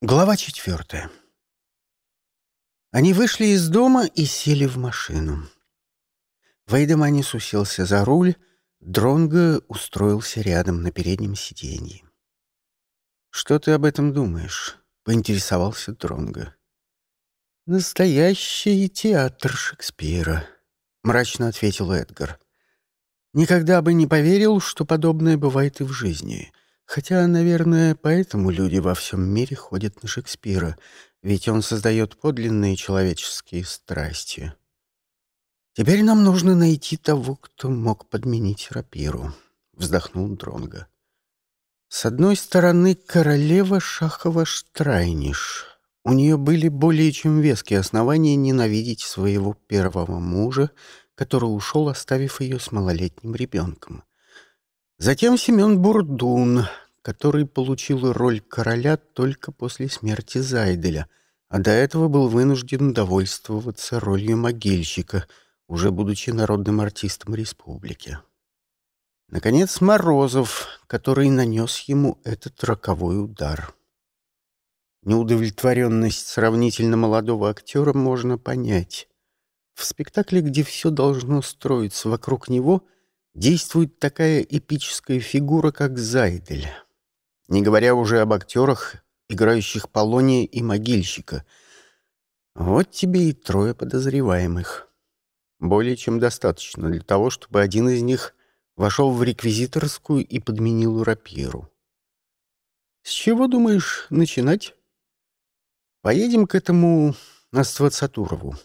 Глава четвертая. Они вышли из дома и сели в машину. Вейдеманис уселся за руль, Дронго устроился рядом на переднем сиденье. «Что ты об этом думаешь?» — поинтересовался Дронго. «Настоящий театр Шекспира», — мрачно ответил Эдгар. «Никогда бы не поверил, что подобное бывает и в жизни». Хотя, наверное, поэтому люди во всем мире ходят на Шекспира, ведь он создает подлинные человеческие страсти. Теперь нам нужно найти того, кто мог подменить рапиру, вздохнул Дронга. С одной стороны, королева Шахова Штрайниш. У нее были более чем веские основания ненавидеть своего первого мужа, который ушел, оставив ее с малолетним ребенком. Затем Семен Бурдун, который получил роль короля только после смерти Зайделя, а до этого был вынужден довольствоваться ролью могильщика, уже будучи народным артистом республики. Наконец, Морозов, который нанес ему этот роковой удар. Неудовлетворенность сравнительно молодого актера можно понять. В спектакле, где все должно строиться вокруг него — действует такая эпическая фигура, как Зайдель. Не говоря уже об актерах, играющих Полония и Могильщика. Вот тебе и трое подозреваемых. Более чем достаточно для того, чтобы один из них вошел в реквизиторскую и подменил рапиру. С чего думаешь начинать? Поедем к этому Аствацатурову.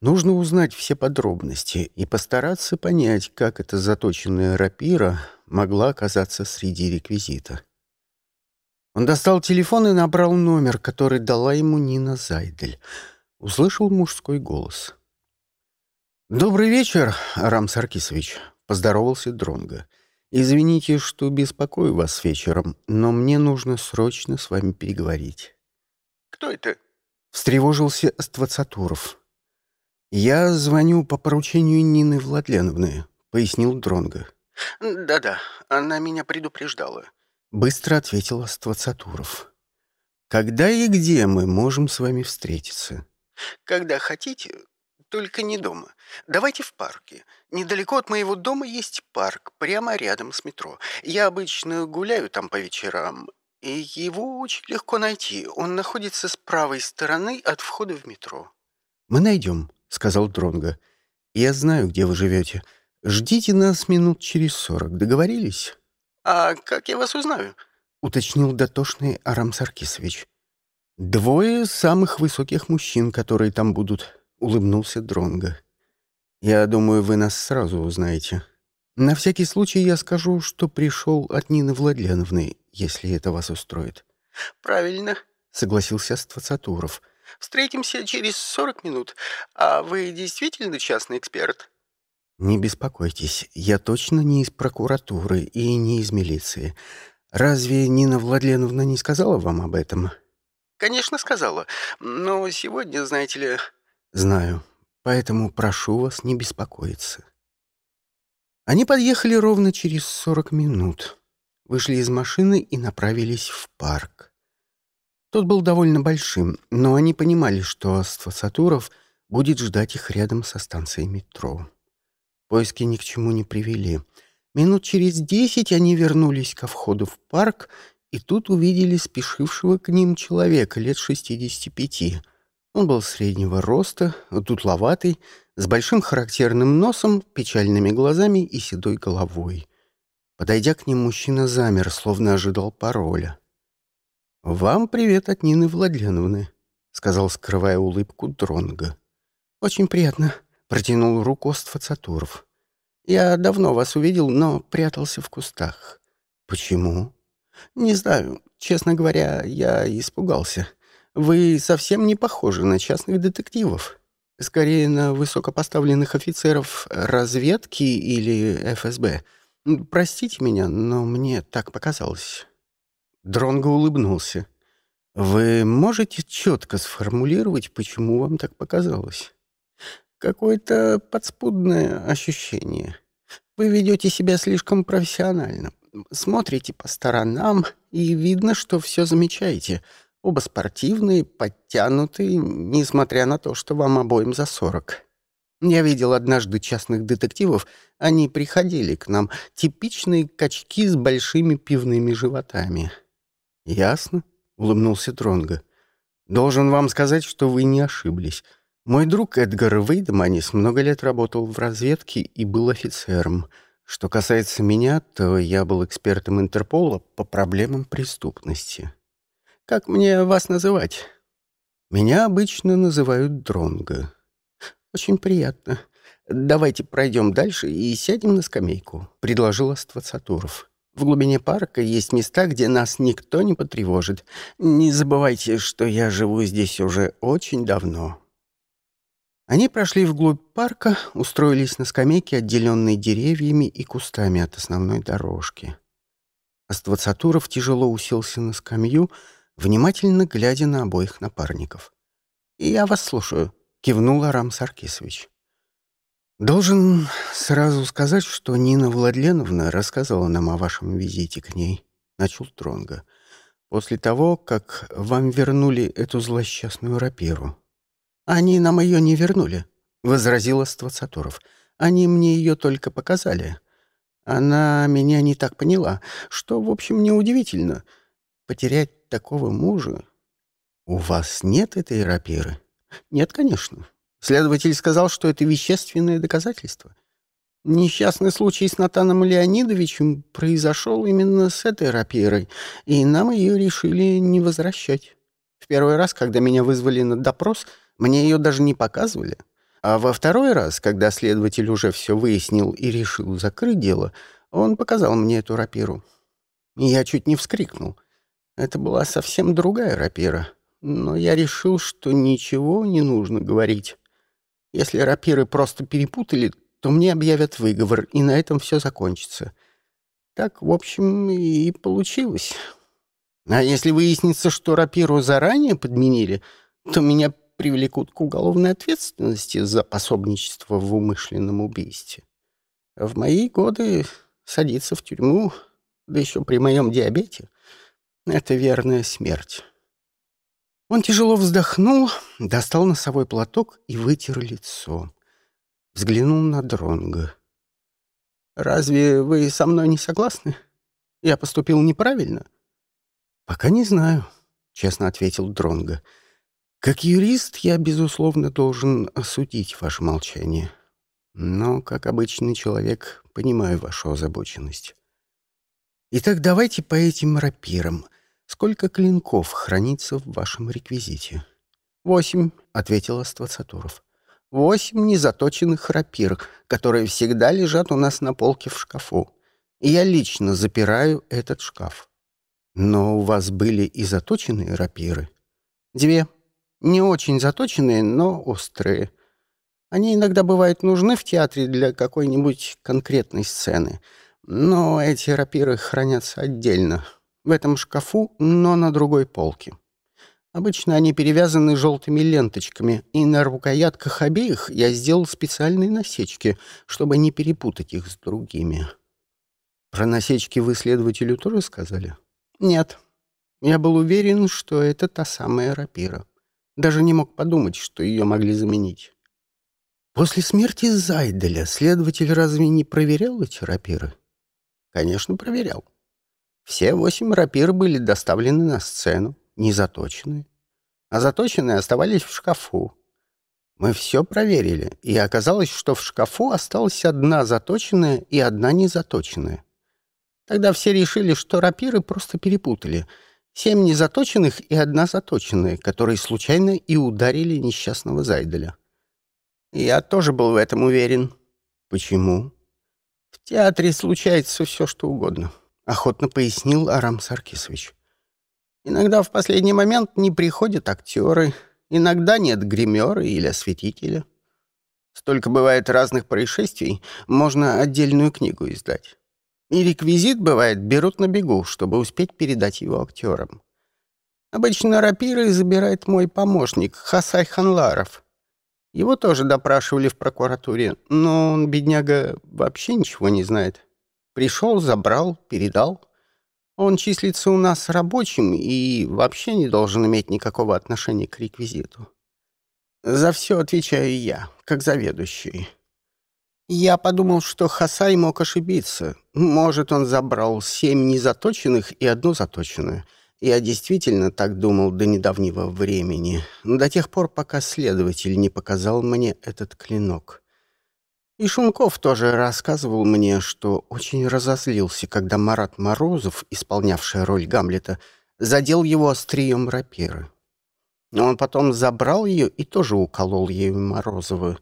Нужно узнать все подробности и постараться понять, как эта заточенная рапира могла оказаться среди реквизита. Он достал телефон и набрал номер, который дала ему Нина Зайдель. Услышал мужской голос. «Добрый вечер, Арам Саркисович», — поздоровался Дронго. «Извините, что беспокою вас вечером, но мне нужно срочно с вами переговорить». «Кто это?» — встревожился Ствацатуров. «Я звоню по поручению Нины Владленовны», — пояснил Дронго. «Да-да, она меня предупреждала», — быстро ответил Ствацатуров. «Когда и где мы можем с вами встретиться?» «Когда хотите, только не дома. Давайте в парке. Недалеко от моего дома есть парк, прямо рядом с метро. Я обычно гуляю там по вечерам, и его очень легко найти. Он находится с правой стороны от входа в метро». «Мы найдем», — сказал Дронго. «Я знаю, где вы живете. Ждите нас минут через сорок. Договорились?» «А как я вас узнаю?» — уточнил дотошный Арам Саркисович. «Двое самых высоких мужчин, которые там будут», — улыбнулся Дронго. «Я думаю, вы нас сразу узнаете. На всякий случай я скажу, что пришел от Нины Владленовны, если это вас устроит». «Правильно», — согласился Ствацатуров. Встретимся через сорок минут. А вы действительно частный эксперт?» «Не беспокойтесь, я точно не из прокуратуры и не из милиции. Разве Нина Владленовна не сказала вам об этом?» «Конечно, сказала. Но сегодня, знаете ли...» «Знаю. Поэтому прошу вас не беспокоиться». Они подъехали ровно через сорок минут, вышли из машины и направились в парк. Тот был довольно большим, но они понимали, что Сатуров будет ждать их рядом со станцией метро. Поиски ни к чему не привели. Минут через десять они вернулись ко входу в парк и тут увидели спешившего к ним человека лет шестидесяти пяти. Он был среднего роста, дутловатый, с большим характерным носом, печальными глазами и седой головой. Подойдя к ним, мужчина замер, словно ожидал пароля. «Вам привет от Нины Владленовны», — сказал, скрывая улыбку Дронга. «Очень приятно», — протянул руку Ствацатуров. «Я давно вас увидел, но прятался в кустах». «Почему?» «Не знаю. Честно говоря, я испугался. Вы совсем не похожи на частных детективов. Скорее, на высокопоставленных офицеров разведки или ФСБ. Простите меня, но мне так показалось». Дронго улыбнулся. «Вы можете четко сформулировать, почему вам так показалось?» «Какое-то подспудное ощущение. Вы ведете себя слишком профессионально. Смотрите по сторонам, и видно, что все замечаете. Оба спортивные, подтянутые, несмотря на то, что вам обоим за сорок. Я видел однажды частных детективов, они приходили к нам, типичные качки с большими пивными животами. «Ясно», — улыбнулся Тронго. «Должен вам сказать, что вы не ошиблись. Мой друг Эдгар Вейдманис много лет работал в разведке и был офицером. Что касается меня, то я был экспертом Интерпола по проблемам преступности. Как мне вас называть? Меня обычно называют Дронго. «Очень приятно. Давайте пройдем дальше и сядем на скамейку», — предложил Аствацатуров. «В глубине парка есть места, где нас никто не потревожит. Не забывайте, что я живу здесь уже очень давно». Они прошли вглубь парка, устроились на скамейке, отделенной деревьями и кустами от основной дорожки. Аствацатуров тяжело уселся на скамью, внимательно глядя на обоих напарников. «Я вас слушаю», — кивнул Арам Саркисович. «Должен сразу сказать, что Нина Владленовна рассказывала нам о вашем визите к ней», — начал Тронга. «После того, как вам вернули эту злосчастную рапиру». «Они нам ее не вернули», — возразил Ствацатуров. «Они мне ее только показали. Она меня не так поняла, что, в общем, неудивительно. Потерять такого мужа...» «У вас нет этой рапиры?» Нет, конечно. Следователь сказал, что это вещественное доказательство. Несчастный случай с Натаном Леонидовичем произошел именно с этой рапирой, и нам ее решили не возвращать. В первый раз, когда меня вызвали на допрос, мне ее даже не показывали. А во второй раз, когда следователь уже все выяснил и решил закрыть дело, он показал мне эту рапиру. Я чуть не вскрикнул. Это была совсем другая рапира но я решил, что ничего не нужно говорить. Если рапиры просто перепутали, то мне объявят выговор, и на этом все закончится. Так, в общем, и получилось. А если выяснится, что рапиру заранее подменили, то меня привлекут к уголовной ответственности за пособничество в умышленном убийстве. в мои годы садиться в тюрьму, да еще при моем диабете, это верная смерть. Он тяжело вздохнул, достал носовой платок и вытер лицо. Взглянул на Дронга. «Разве вы со мной не согласны? Я поступил неправильно?» «Пока не знаю», — честно ответил Дронга. «Как юрист я, безусловно, должен осудить ваше молчание. Но, как обычный человек, понимаю вашу озабоченность. Итак, давайте по этим рапирам». Сколько клинков хранится в вашем реквизите? Восемь, ответил Аствацатуров. Восемь незаточенных рапир, которые всегда лежат у нас на полке в шкафу. Я лично запираю этот шкаф. Но у вас были и заточенные рапиры? Две. Не очень заточенные, но острые. Они иногда бывают нужны в театре для какой-нибудь конкретной сцены. Но эти рапиры хранятся отдельно, в этом шкафу, но на другой полке. Обычно они перевязаны желтыми ленточками, и на рукоятках обеих я сделал специальные насечки, чтобы не перепутать их с другими. Про насечки вы следователю тоже сказали? Нет. Я был уверен, что это та самая рапира. Даже не мог подумать, что ее могли заменить. После смерти Зайделя следователь разве не проверял эти рапиры? Конечно, проверял. Все восемь рапир были доставлены на сцену, не заточенные. А заточенные оставались в шкафу. Мы все проверили, и оказалось, что в шкафу осталась одна заточенная и одна незаточенная. Тогда все решили, что рапиры просто перепутали. Семь незаточенных и одна заточенная, которые случайно и ударили несчастного Зайделя. Я тоже был в этом уверен. Почему? В театре случается все, что угодно охотно пояснил Арам Саркисович. Иногда в последний момент не приходят актеры, иногда нет гримера или осветителя. Столько бывает разных происшествий, можно отдельную книгу издать. И реквизит, бывает, берут на бегу, чтобы успеть передать его актерам. Обычно рапиры забирает мой помощник Хасай Ханларов. Его тоже допрашивали в прокуратуре, но он, бедняга, вообще ничего не знает. Пришел, забрал, передал. Он числится у нас рабочим и вообще не должен иметь никакого отношения к реквизиту. За все отвечаю я, как заведующий. Я подумал, что Хасай мог ошибиться. Может, он забрал семь незаточенных и одну заточенную. Я действительно так думал до недавнего времени, до тех пор, пока следователь не показал мне этот клинок. И Шунков тоже рассказывал мне, что очень разозлился, когда Марат Морозов, исполнявший роль Гамлета, задел его острием рапиры. Он потом забрал ее и тоже уколол ею Морозова.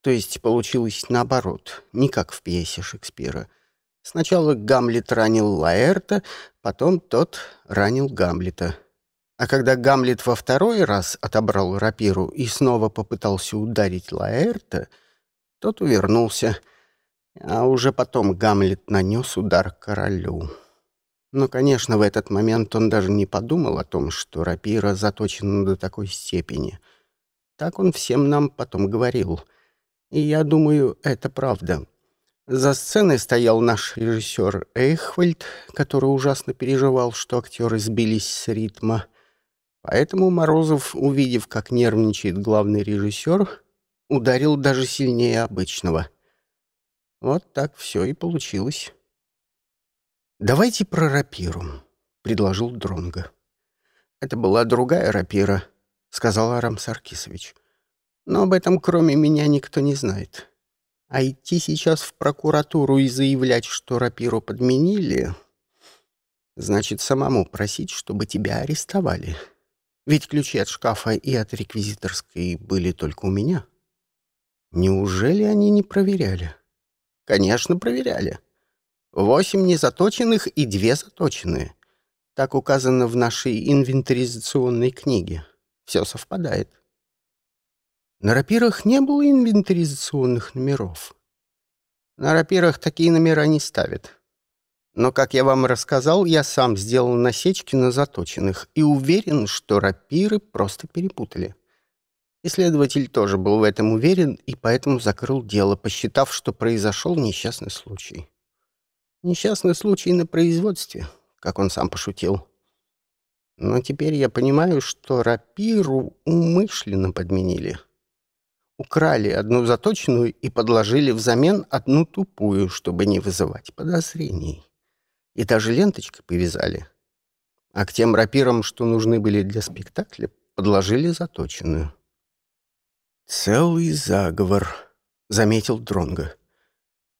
То есть получилось наоборот, не как в пьесе Шекспира. Сначала Гамлет ранил Лаэрта, потом тот ранил Гамлета. А когда Гамлет во второй раз отобрал рапиру и снова попытался ударить Лаэрта — тот увернулся, а уже потом Гамлет нанес удар королю. Но, конечно, в этот момент он даже не подумал о том, что рапира заточена до такой степени. Так он всем нам потом говорил. И я думаю, это правда. За сценой стоял наш режиссер Эйхвальд, который ужасно переживал, что актеры сбились с ритма. Поэтому Морозов, увидев, как нервничает главный режиссер, ударил даже сильнее обычного. Вот так все и получилось. «Давайте про рапиру», — предложил Дронга. «Это была другая рапира», — сказал Арам Саркисович. «Но об этом кроме меня никто не знает. А идти сейчас в прокуратуру и заявлять, что рапиру подменили, значит самому просить, чтобы тебя арестовали. Ведь ключи от шкафа и от реквизиторской были только у меня». Неужели они не проверяли? Конечно, проверяли. Восемь незаточенных и две заточенные. Так указано в нашей инвентаризационной книге. Все совпадает. На рапирах не было инвентаризационных номеров. На рапирах такие номера не ставят. Но, как я вам рассказал, я сам сделал насечки на заточенных и уверен, что рапиры просто перепутали. Исследователь тоже был в этом уверен и поэтому закрыл дело, посчитав, что произошел несчастный случай. Несчастный случай на производстве, как он сам пошутил. Но теперь я понимаю, что рапиру умышленно подменили. Украли одну заточенную и подложили взамен одну тупую, чтобы не вызывать подозрений. И даже ленточкой повязали. А к тем рапирам, что нужны были для спектакля, подложили заточенную. «Целый заговор», — заметил Дронго.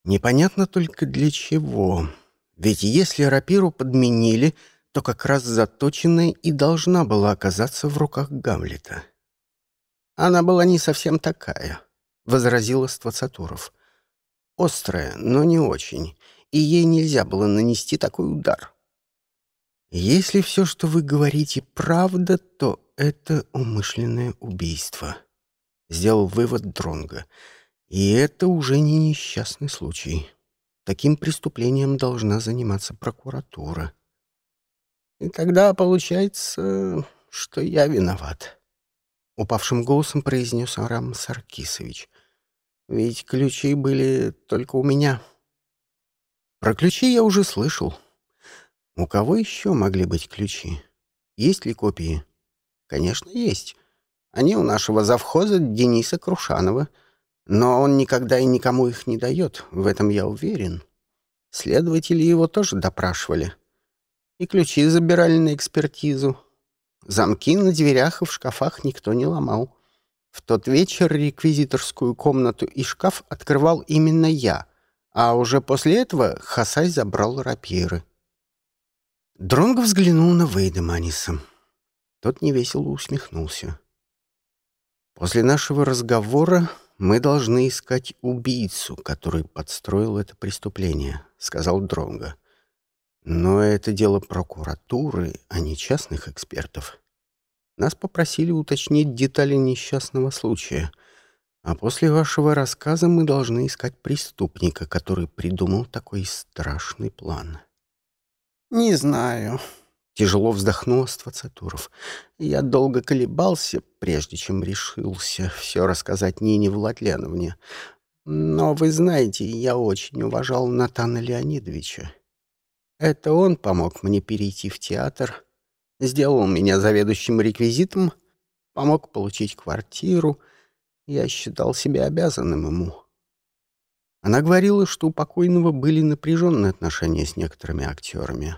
«Непонятно только для чего. Ведь если рапиру подменили, то как раз заточенная и должна была оказаться в руках Гамлета». «Она была не совсем такая», — возразил Ствацатуров. «Острая, но не очень, и ей нельзя было нанести такой удар». «Если все, что вы говорите, правда, то это умышленное убийство», сделал вывод Дронга. И это уже не несчастный случай. Таким преступлением должна заниматься прокуратура. И тогда получается, что я виноват. Упавшим голосом произнес Арам Саркисович. Ведь ключи были только у меня. Про ключи я уже слышал. У кого еще могли быть ключи? Есть ли копии? Конечно, есть. Они у нашего завхоза Дениса Крушанова. Но он никогда и никому их не дает, в этом я уверен. Следователи его тоже допрашивали. И ключи забирали на экспертизу. Замки на дверях и в шкафах никто не ломал. В тот вечер реквизиторскую комнату и шкаф открывал именно я, а уже после этого Хасай забрал рапиры. Дронго взглянул на Вейдеманиса. Тот невесело усмехнулся. После нашего разговора мы должны искать убийцу, который подстроил это преступление, сказал Дронга. Но это дело прокуратуры, а не частных экспертов. Нас попросили уточнить детали несчастного случая, а после вашего рассказа мы должны искать преступника, который придумал такой страшный план. Не знаю, Тяжело вздохнул Ствацатуров. Я долго колебался, прежде чем решился все рассказать Нине Владленовне. Но вы знаете, я очень уважал Натана Леонидовича. Это он помог мне перейти в театр, сделал меня заведующим реквизитом, помог получить квартиру. Я считал себя обязанным ему. Она говорила, что у покойного были напряженные отношения с некоторыми актерами.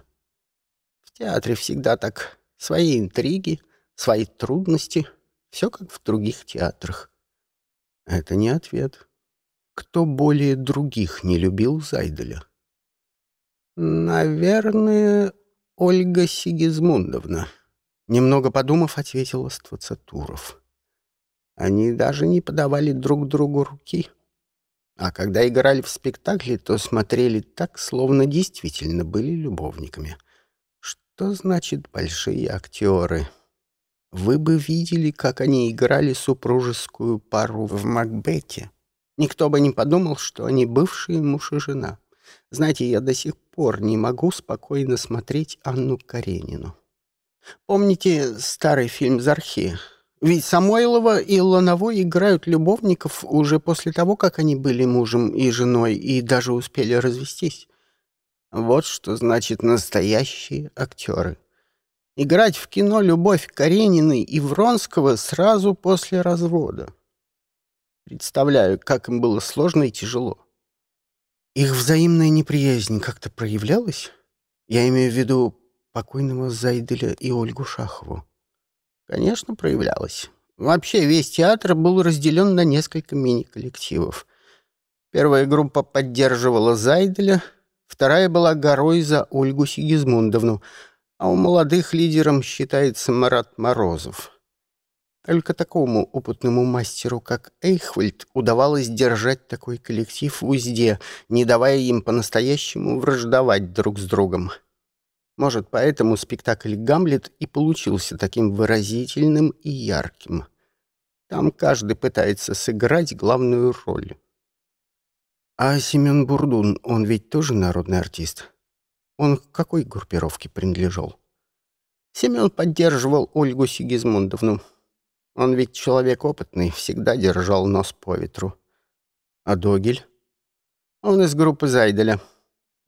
Театре всегда так. Свои интриги, свои трудности. Все как в других театрах. Это не ответ. Кто более других не любил Зайделя? Наверное, Ольга Сигизмундовна. Немного подумав, ответила Ствацатуров. Они даже не подавали друг другу руки. А когда играли в спектакле, то смотрели так, словно действительно были любовниками. Что значит большие актеры? Вы бы видели, как они играли супружескую пару в Макбете. Никто бы не подумал, что они бывшие муж и жена. Знаете, я до сих пор не могу спокойно смотреть Анну Каренину. Помните старый фильм «Зархи»? Ведь Самойлова и Лановой играют любовников уже после того, как они были мужем и женой и даже успели развестись. Вот что значит настоящие актеры. Играть в кино «Любовь Карениной» и Вронского сразу после развода. Представляю, как им было сложно и тяжело. Их взаимная неприязнь как-то проявлялась? Я имею в виду покойного Зайделя и Ольгу Шахову. Конечно, проявлялась. Вообще весь театр был разделен на несколько мини-коллективов. Первая группа поддерживала Зайделя, вторая была горой за Ольгу Сигизмундовну, а у молодых лидером считается Марат Морозов. Только такому опытному мастеру, как Эйхвальд, удавалось держать такой коллектив в узде, не давая им по-настоящему враждовать друг с другом. Может, поэтому спектакль «Гамлет» и получился таким выразительным и ярким. Там каждый пытается сыграть главную роль. А Семен Бурдун, он ведь тоже народный артист? Он к какой группировке принадлежал? Семен поддерживал Ольгу Сигизмундовну. Он ведь человек опытный, всегда держал нос по ветру. А Догель? Он из группы Зайделя.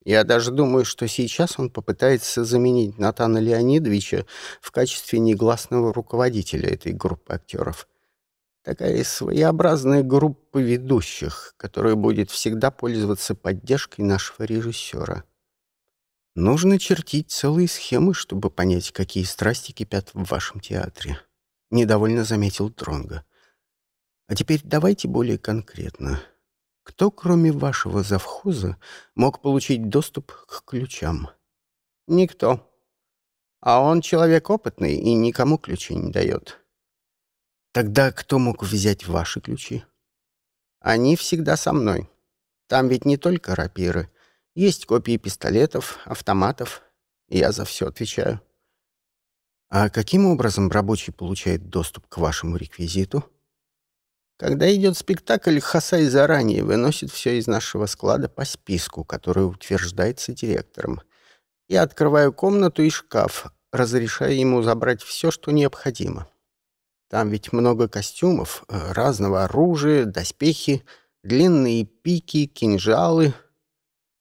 Я даже думаю, что сейчас он попытается заменить Натана Леонидовича в качестве негласного руководителя этой группы актеров. Такая своеобразная группа ведущих, которая будет всегда пользоваться поддержкой нашего режиссера. Нужно чертить целые схемы, чтобы понять, какие страсти кипят в вашем театре. Недовольно заметил Тронга. А теперь давайте более конкретно. Кто, кроме вашего завхоза, мог получить доступ к ключам? Никто. А он человек опытный и никому ключи не дает. Тогда кто мог взять ваши ключи? Они всегда со мной. Там ведь не только рапиры. Есть копии пистолетов, автоматов. Я за все отвечаю. А каким образом рабочий получает доступ к вашему реквизиту? Когда идет спектакль, Хасай заранее выносит все из нашего склада по списку, который утверждается директором. Я открываю комнату и шкаф, разрешая ему забрать все, что необходимо. Там ведь много костюмов, э, разного оружия, доспехи, длинные пики, кинжалы.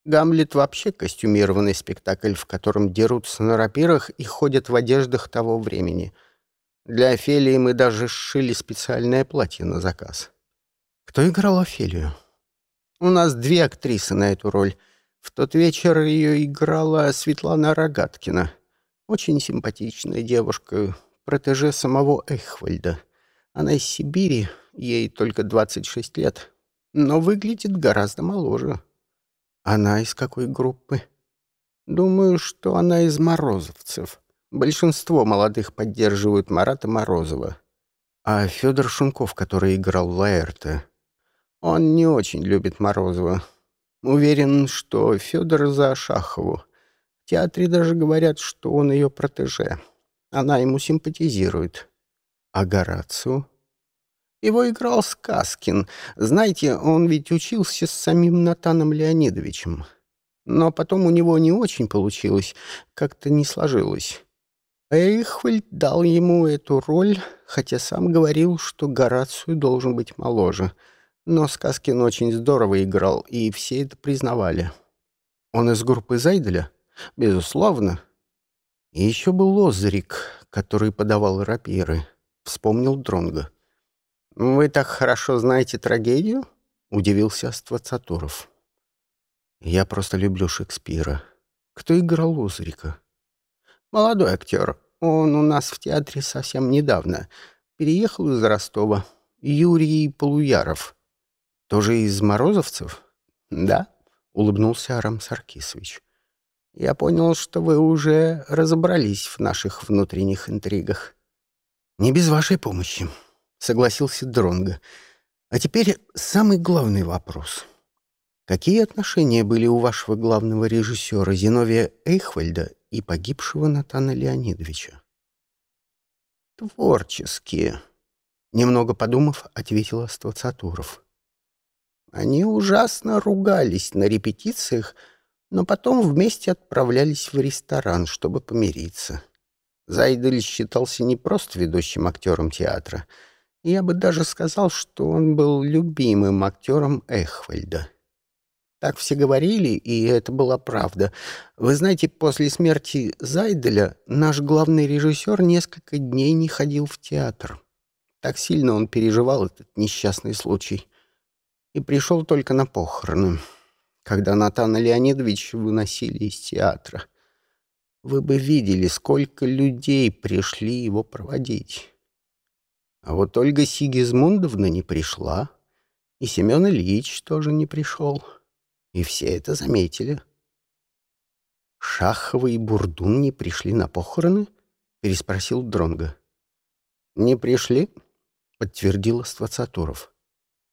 Гамлет вообще костюмированный спектакль, в котором дерутся на рапирах и ходят в одеждах того времени — для Офелии мы даже сшили специальное платье на заказ. Кто играл Офелию? У нас две актрисы на эту роль. В тот вечер ее играла Светлана Рогаткина. Очень симпатичная девушка, протеже самого Эхвальда. Она из Сибири, ей только 26 лет, но выглядит гораздо моложе. Она из какой группы? Думаю, что она из Морозовцев. Большинство молодых поддерживают Марата Морозова. А Федор Шунков, который играл Лаэрта, он не очень любит Морозова. Уверен, что Федор за Шахову. В театре даже говорят, что он ее протеже. Она ему симпатизирует. А Горацио? Его играл Сказкин. Знаете, он ведь учился с самим Натаном Леонидовичем. Но потом у него не очень получилось, как-то не сложилось. Эйхвальд дал ему эту роль, хотя сам говорил, что Горацию должен быть моложе. Но Сказкин очень здорово играл, и все это признавали. Он из группы Зайделя? Безусловно. И еще был Лозарик, который подавал рапиры. Вспомнил Дронга. «Вы так хорошо знаете трагедию?» — удивился Аствацатуров. «Я просто люблю Шекспира. Кто играл Лозарика?» «Молодой актер. Он у нас в театре совсем недавно. Переехал из Ростова. Юрий Полуяров. Тоже из Морозовцев?» «Да», — улыбнулся Арам Саркисович. «Я понял, что вы уже разобрались в наших внутренних интригах». «Не без вашей помощи», — согласился Дронго. «А теперь самый главный вопрос. Какие отношения были у вашего главного режиссера Зиновия Эйхвальда и погибшего Натана Леонидовича?» «Творческие», — немного подумав, ответил Аствацатуров. Они ужасно ругались на репетициях, но потом вместе отправлялись в ресторан, чтобы помириться. Зайдель считался не просто ведущим актером театра. Я бы даже сказал, что он был любимым актером Эхвальда. Так все говорили, и это была правда. Вы знаете, после смерти Зайделя наш главный режиссер несколько дней не ходил в театр. Так сильно он переживал этот несчастный случай и пришел только на похороны, когда Натана Леонидович выносили из театра. Вы бы видели, сколько людей пришли его проводить. А вот Ольга Сигизмундовна не пришла, и Семен Ильич тоже не пришел. И все это заметили. «Шахова и Бурдун не пришли на похороны?» — переспросил Дронга. «Не пришли?» — подтвердил Ствацатуров.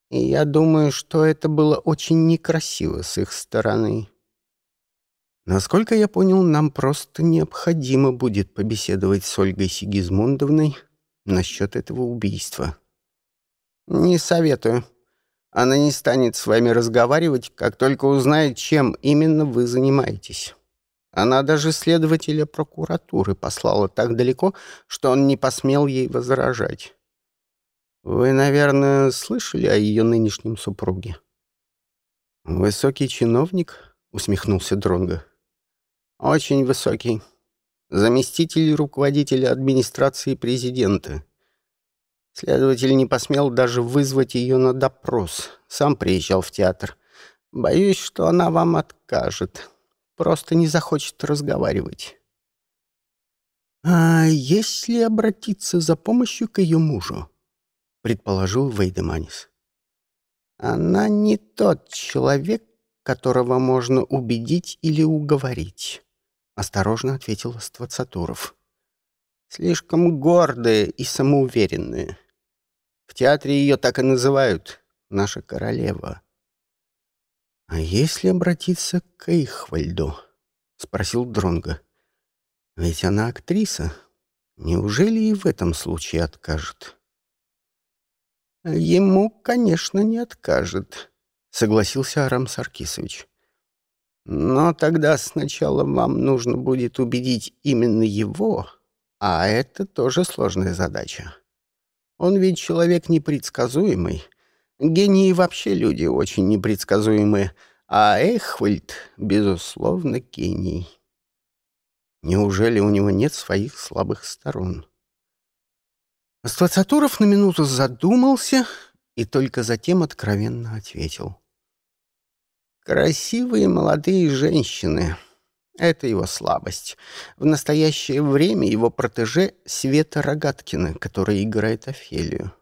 И я думаю, что это было очень некрасиво с их стороны. Насколько я понял, нам просто необходимо будет побеседовать с Ольгой Сигизмундовной насчет этого убийства. Не советую. Она не станет с вами разговаривать, как только узнает, чем именно вы занимаетесь. Она даже следователя прокуратуры послала так далеко, что он не посмел ей возражать. Вы, наверное, слышали о ее нынешнем супруге? Высокий чиновник, усмехнулся Дронго. Очень высокий. Заместитель руководителя администрации президента. Следователь не посмел даже вызвать ее на допрос. Сам приезжал в театр. Боюсь, что она вам откажет. Просто не захочет разговаривать. А если обратиться за помощью к ее мужу? Предположил Вейдеманис. Она не тот человек, которого можно убедить или уговорить, осторожно ответил Ствацатуров. Слишком гордая и самоуверенная. В театре ее так и называют наша королева. А если обратиться к Эйхвальду? спросил Дронга. Ведь она актриса. Неужели и в этом случае откажет? «Ему, конечно, не откажет», — согласился Арам Саркисович. «Но тогда сначала вам нужно будет убедить именно его, а это тоже сложная задача. Он ведь человек непредсказуемый. Гении вообще люди очень непредсказуемые, а Эхвальд, безусловно, гений. Неужели у него нет своих слабых сторон?» Ствацатуров на минуту задумался и только затем откровенно ответил. «Красивые молодые женщины — это его слабость. В настоящее время его протеже Света Рогаткина, которая играет Офелию.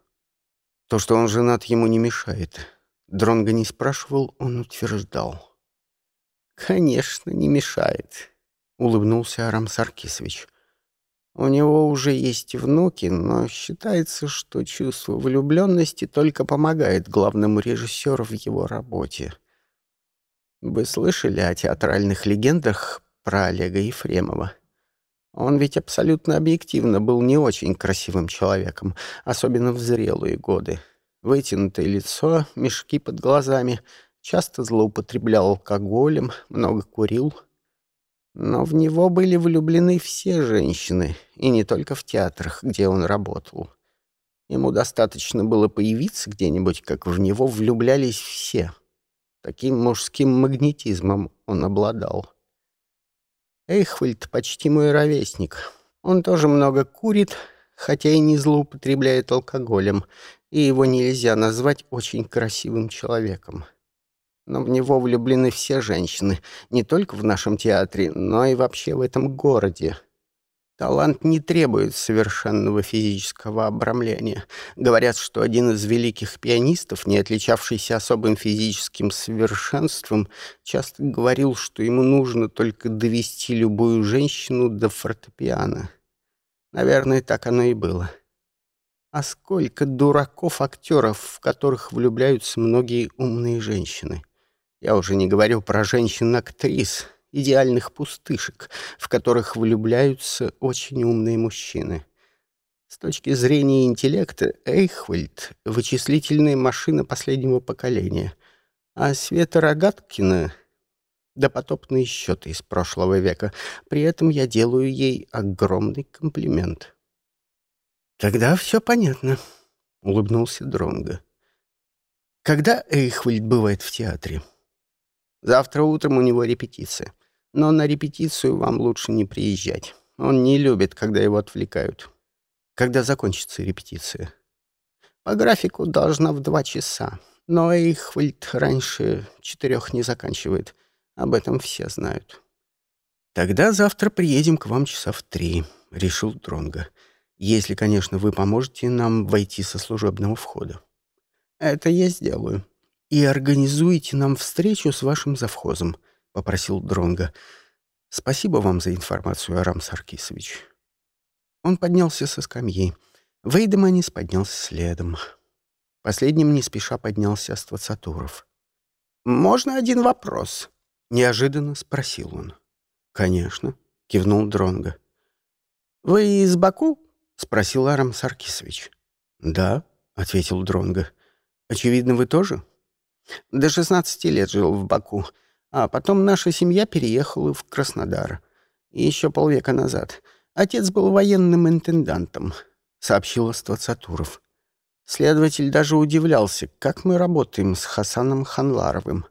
То, что он женат, ему не мешает. Дронго не спрашивал, он утверждал. «Конечно, не мешает», — улыбнулся Арам Саркисович. У него уже есть внуки, но считается, что чувство влюбленности только помогает главному режиссеру в его работе. Вы слышали о театральных легендах про Олега Ефремова? Он ведь абсолютно объективно был не очень красивым человеком, особенно в зрелые годы. Вытянутое лицо, мешки под глазами, часто злоупотреблял алкоголем, много курил — но в него были влюблены все женщины, и не только в театрах, где он работал. Ему достаточно было появиться где-нибудь, как в него влюблялись все. Таким мужским магнетизмом он обладал. Эйхвальд почти мой ровесник. Он тоже много курит, хотя и не злоупотребляет алкоголем, и его нельзя назвать очень красивым человеком. Но в него влюблены все женщины, не только в нашем театре, но и вообще в этом городе. Талант не требует совершенного физического обрамления. Говорят, что один из великих пианистов, не отличавшийся особым физическим совершенством, часто говорил, что ему нужно только довести любую женщину до фортепиано. Наверное, так оно и было. А сколько дураков-актеров, в которых влюбляются многие умные женщины. Я уже не говорю про женщин-актрис, идеальных пустышек, в которых влюбляются очень умные мужчины. С точки зрения интеллекта, Эйхвальд — вычислительная машина последнего поколения, а Света Рогаткина — допотопные счеты из прошлого века. При этом я делаю ей огромный комплимент. «Тогда все понятно», — улыбнулся Дронго. «Когда Эйхвальд бывает в театре?» «Завтра утром у него репетиция. Но на репетицию вам лучше не приезжать. Он не любит, когда его отвлекают. Когда закончится репетиция? По графику должна в два часа. Но Эйхвальд раньше четырех не заканчивает. Об этом все знают. Тогда завтра приедем к вам часа в три, решил Дронга. Если, конечно, вы поможете нам войти со служебного входа. Это я сделаю. И организуете нам встречу с вашим завхозом попросил Дронга. Спасибо вам за информацию, Арам Саркисович. Он поднялся со скамьи. Вейдеманис поднялся следом. Последним не спеша поднялся Аствацатуров. «Можно один вопрос?» — неожиданно спросил он. «Конечно», — кивнул Дронга. «Вы из Баку?» — спросил Арам Саркисович. «Да», — ответил Дронга. «Очевидно, вы тоже?» «До шестнадцати лет жил в Баку. А потом наша семья переехала в Краснодар. Еще полвека назад. Отец был военным интендантом, сообщил Аствацатуров. Следователь даже удивлялся, как мы работаем с Хасаном Ханларовым.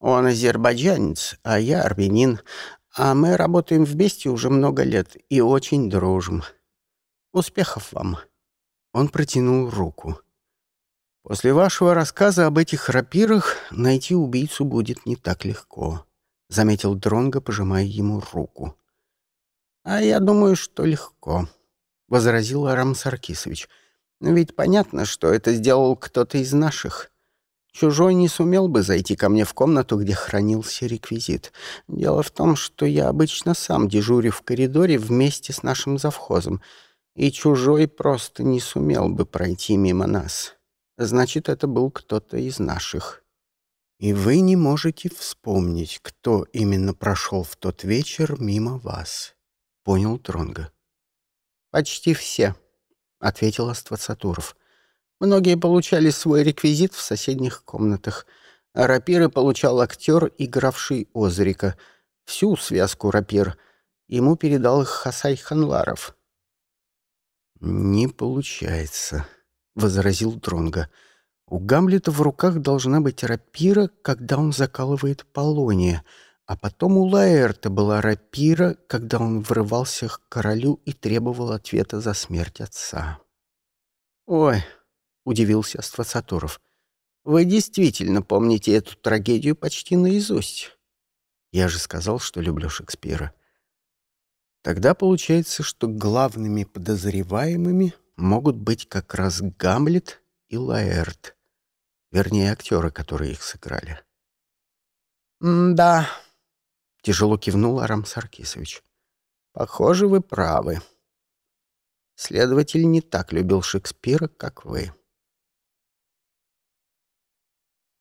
Он азербайджанец, а я армянин, а мы работаем вместе уже много лет и очень дружим. Успехов вам. Он протянул руку. После вашего рассказа об этих рапирах найти убийцу будет не так легко, заметил Дронго, пожимая ему руку. А я думаю, что легко, возразил Арам Саркисович. Ведь понятно, что это сделал кто-то из наших. Чужой не сумел бы зайти ко мне в комнату, где хранился реквизит. Дело в том, что я обычно сам дежурю в коридоре вместе с нашим завхозом, и чужой просто не сумел бы пройти мимо нас. Значит, это был кто-то из наших. И вы не можете вспомнить, кто именно прошел в тот вечер мимо вас. Понял Тронга. Почти все, ответил Аствацатуров. Многие получали свой реквизит в соседних комнатах. Рапиры получал актер, игравший Озрика. Всю связку рапир. Ему передал их Хасай Ханларов. «Не получается», возразил Дронга. У Гамлета в руках должна быть рапира, когда он закалывает Полония, а потом у Лаэрта была рапира, когда он врывался к королю и требовал ответа за смерть отца. «Ой», — удивился Аствацаторов, — «вы действительно помните эту трагедию почти наизусть. Я же сказал, что люблю Шекспира». Тогда получается, что главными подозреваемыми могут быть как раз Гамлет и Лаэрт, вернее, актеры, которые их сыграли. «Да», — тяжело кивнул Арам Саркисович. «Похоже, вы правы. Следователь не так любил Шекспира, как вы».